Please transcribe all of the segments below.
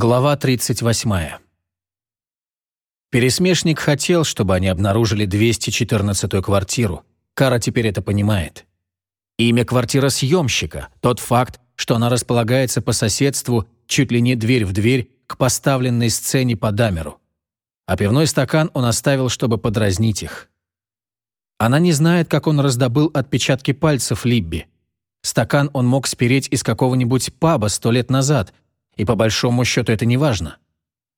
Глава 38. Пересмешник хотел, чтобы они обнаружили 214-ю квартиру. Кара теперь это понимает. Имя квартира съемщика, тот факт, что она располагается по соседству, чуть ли не дверь в дверь, к поставленной сцене по Дамеру. А пивной стакан он оставил, чтобы подразнить их. Она не знает, как он раздобыл отпечатки пальцев Либби. Стакан он мог спереть из какого-нибудь паба сто лет назад – и по большому счету это не важно.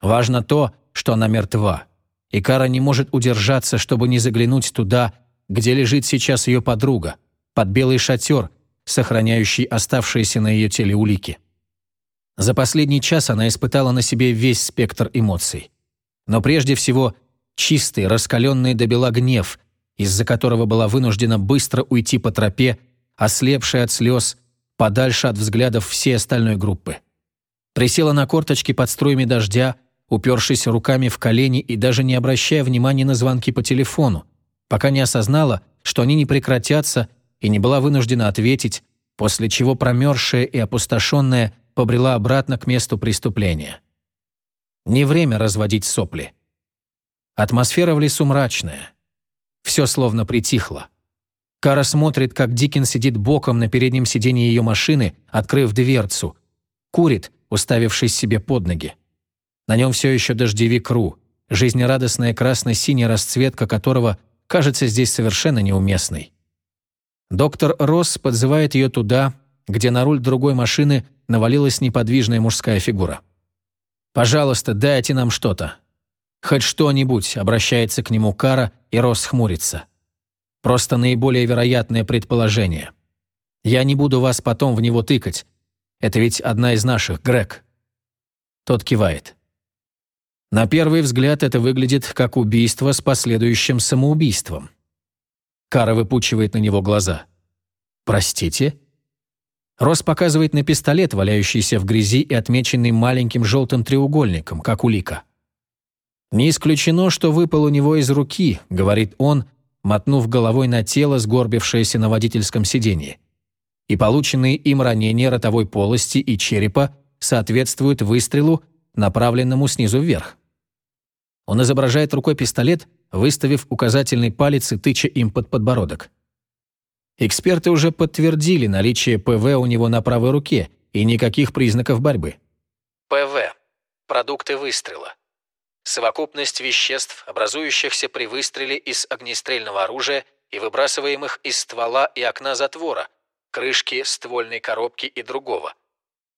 Важно то, что она мертва. И Кара не может удержаться, чтобы не заглянуть туда, где лежит сейчас ее подруга, под белый шатер, сохраняющий оставшиеся на ее теле улики. За последний час она испытала на себе весь спектр эмоций. Но прежде всего чистый, раскаленный до бела гнев, из-за которого была вынуждена быстро уйти по тропе, ослепшая от слез, подальше от взглядов всей остальной группы. Присела на корточки под струями дождя, упершись руками в колени и даже не обращая внимания на звонки по телефону, пока не осознала, что они не прекратятся, и не была вынуждена ответить, после чего промерзшая и опустошенная побрела обратно к месту преступления. Не время разводить сопли. Атмосфера в лесу мрачная. Все словно притихло. Кара смотрит, как Дикин сидит боком на переднем сиденье ее машины, открыв дверцу. Курит, уставившись себе под ноги. На нем все еще дождевик Ру, жизнерадостная красно-синяя расцветка которого кажется здесь совершенно неуместной. Доктор Росс подзывает ее туда, где на руль другой машины навалилась неподвижная мужская фигура. «Пожалуйста, дайте нам что-то». «Хоть что-нибудь», — обращается к нему Кара, и Росс хмурится. «Просто наиболее вероятное предположение. Я не буду вас потом в него тыкать, это ведь одна из наших, Грег». Тот кивает. На первый взгляд это выглядит как убийство с последующим самоубийством. Кара выпучивает на него глаза. «Простите?» Рос показывает на пистолет, валяющийся в грязи и отмеченный маленьким желтым треугольником, как улика. «Не исключено, что выпал у него из руки», — говорит он, мотнув головой на тело, сгорбившееся на водительском сиденье и полученные им ранения ротовой полости и черепа соответствуют выстрелу, направленному снизу вверх. Он изображает рукой пистолет, выставив указательный палец и тыча им под подбородок. Эксперты уже подтвердили наличие ПВ у него на правой руке и никаких признаков борьбы. ПВ. Продукты выстрела. Совокупность веществ, образующихся при выстреле из огнестрельного оружия и выбрасываемых из ствола и окна затвора – крышки, ствольной коробки и другого.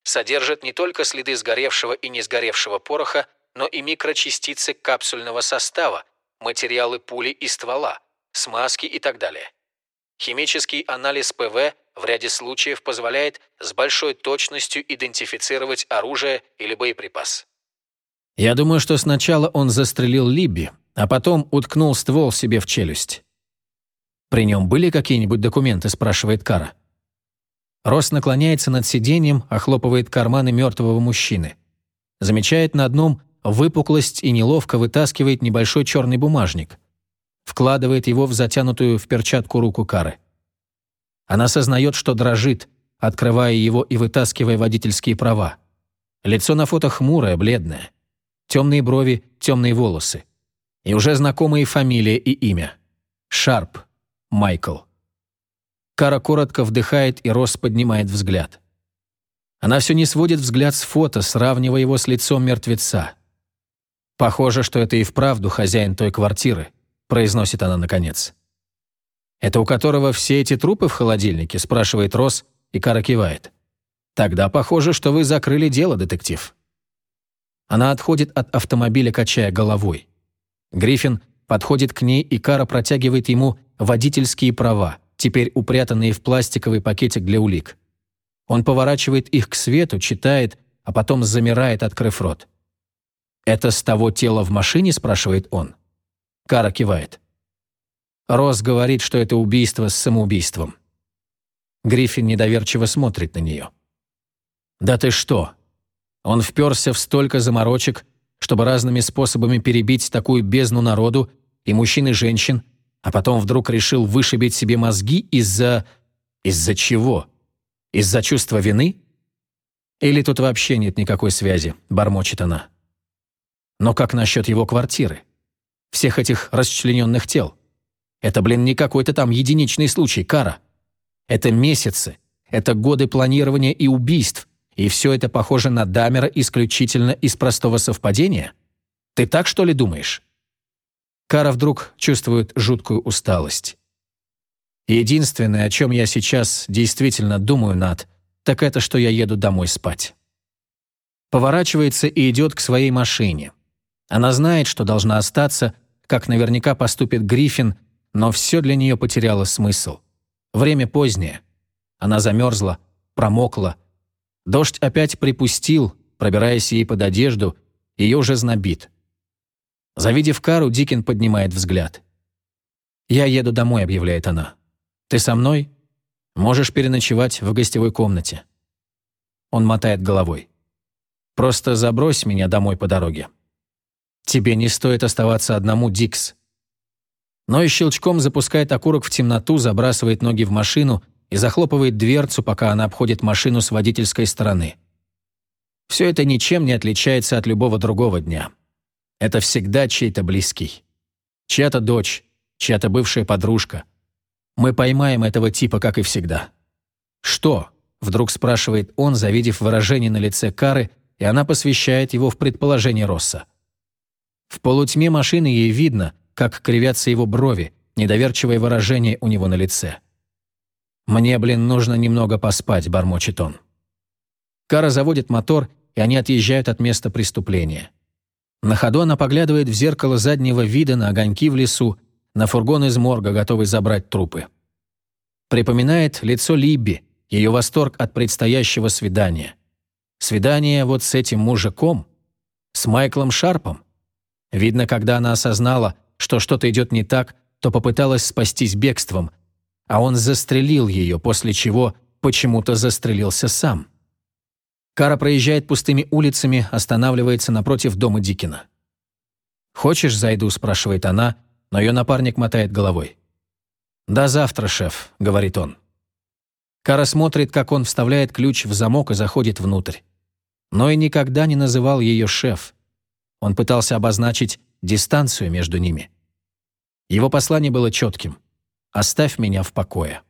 Содержит не только следы сгоревшего и не сгоревшего пороха, но и микрочастицы капсульного состава, материалы пули и ствола, смазки и так далее. Химический анализ ПВ в ряде случаев позволяет с большой точностью идентифицировать оружие или боеприпас. Я думаю, что сначала он застрелил Либби, а потом уткнул ствол себе в челюсть. «При нем были какие-нибудь документы?» – спрашивает Кара. Рос наклоняется над сиденьем, охлопывает карманы мертвого мужчины. Замечает на одном выпуклость и неловко вытаскивает небольшой черный бумажник. Вкладывает его в затянутую в перчатку руку Кары. Она сознает, что дрожит, открывая его и вытаскивая водительские права. Лицо на фото хмурое, бледное. Темные брови, темные волосы. И уже знакомые фамилия и имя. Шарп. Майкл. Кара коротко вдыхает, и Росс поднимает взгляд. Она все не сводит взгляд с фото, сравнивая его с лицом мертвеца. «Похоже, что это и вправду хозяин той квартиры», – произносит она наконец. «Это у которого все эти трупы в холодильнике?» – спрашивает Росс, и Кара кивает. «Тогда похоже, что вы закрыли дело, детектив». Она отходит от автомобиля, качая головой. Гриффин подходит к ней, и Кара протягивает ему водительские права теперь упрятанные в пластиковый пакетик для улик. Он поворачивает их к свету, читает, а потом замирает, открыв рот. «Это с того тела в машине?» – спрашивает он. Кара кивает. Росс говорит, что это убийство с самоубийством. Гриффин недоверчиво смотрит на нее. «Да ты что?» Он вперся в столько заморочек, чтобы разными способами перебить такую бездну народу, и мужчин и женщин, а потом вдруг решил вышибить себе мозги из-за... Из-за чего? Из-за чувства вины? Или тут вообще нет никакой связи, бормочет она. Но как насчет его квартиры? Всех этих расчлененных тел? Это, блин, не какой-то там единичный случай, кара. Это месяцы, это годы планирования и убийств, и все это похоже на Дамера исключительно из простого совпадения? Ты так, что ли, думаешь? Кара вдруг чувствует жуткую усталость. Единственное, о чем я сейчас действительно думаю, Над, так это, что я еду домой спать. Поворачивается и идет к своей машине. Она знает, что должна остаться, как наверняка поступит Гриффин, но все для нее потеряло смысл. Время позднее. Она замерзла, промокла. Дождь опять припустил, пробираясь ей под одежду, ее уже знобит. Завидев Кару, Дикин поднимает взгляд. «Я еду домой», — объявляет она. «Ты со мной? Можешь переночевать в гостевой комнате». Он мотает головой. «Просто забрось меня домой по дороге». «Тебе не стоит оставаться одному, Дикс». Но и щелчком запускает окурок в темноту, забрасывает ноги в машину и захлопывает дверцу, пока она обходит машину с водительской стороны. Все это ничем не отличается от любого другого дня. Это всегда чей-то близкий. Чья-то дочь, чья-то бывшая подружка. Мы поймаем этого типа, как и всегда. «Что?» – вдруг спрашивает он, завидев выражение на лице Кары, и она посвящает его в предположение Росса. В полутьме машины ей видно, как кривятся его брови, недоверчивое выражение у него на лице. «Мне, блин, нужно немного поспать», – бормочет он. Кара заводит мотор, и они отъезжают от места преступления. На ходу она поглядывает в зеркало заднего вида на огоньки в лесу, на фургон из морга, готовый забрать трупы. Припоминает лицо Либби, ее восторг от предстоящего свидания. Свидание вот с этим мужиком, с Майклом Шарпом. Видно, когда она осознала, что что-то идет не так, то попыталась спастись бегством, а он застрелил ее, после чего почему-то застрелился сам. Кара проезжает пустыми улицами, останавливается напротив дома Дикина. «Хочешь, зайду?» – спрашивает она, но ее напарник мотает головой. «До завтра, шеф», – говорит он. Кара смотрит, как он вставляет ключ в замок и заходит внутрь. Но и никогда не называл ее шеф. Он пытался обозначить дистанцию между ними. Его послание было четким. «Оставь меня в покое».